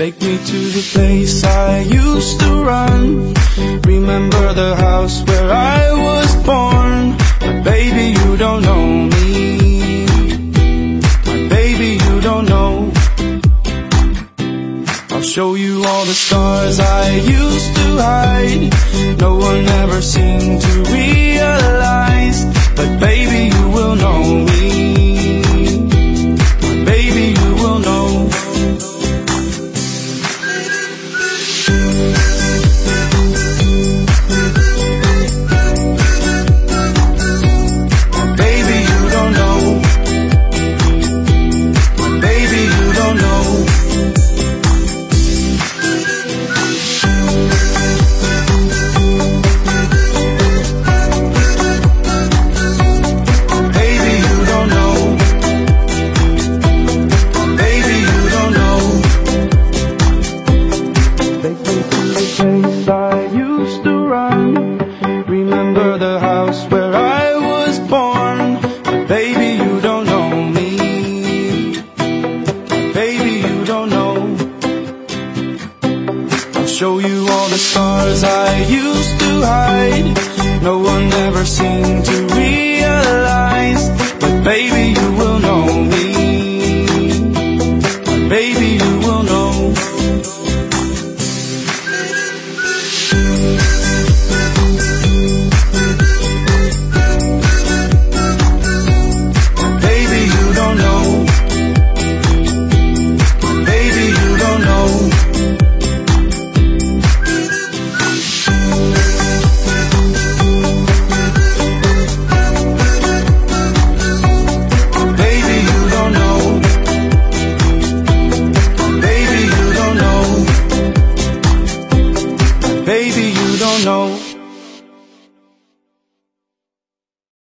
Take me to the place I used to run. Remember the house where I I'll show you all the stars I used to hide. No one show you all the scars I used to hide. No don't know.